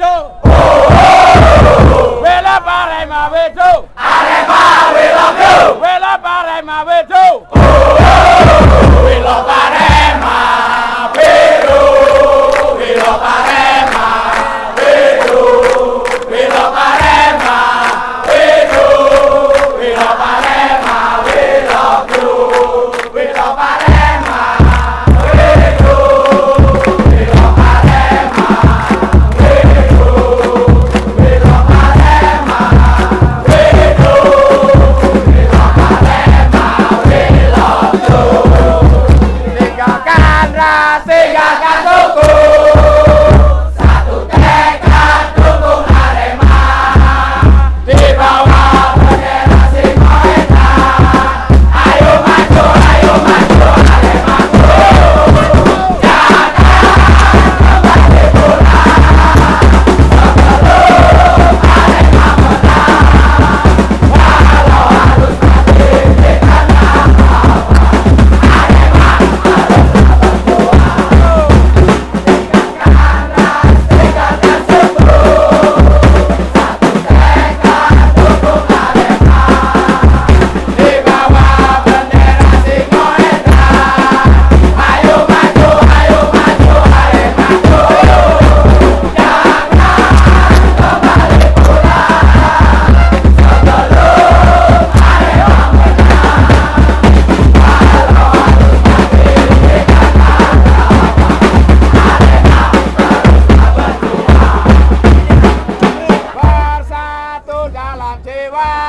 တို့ဝေလပါရမဝေတို့အာရမဝေလတို့ဝေလပါရမဝေတို့ Jakarta 对哇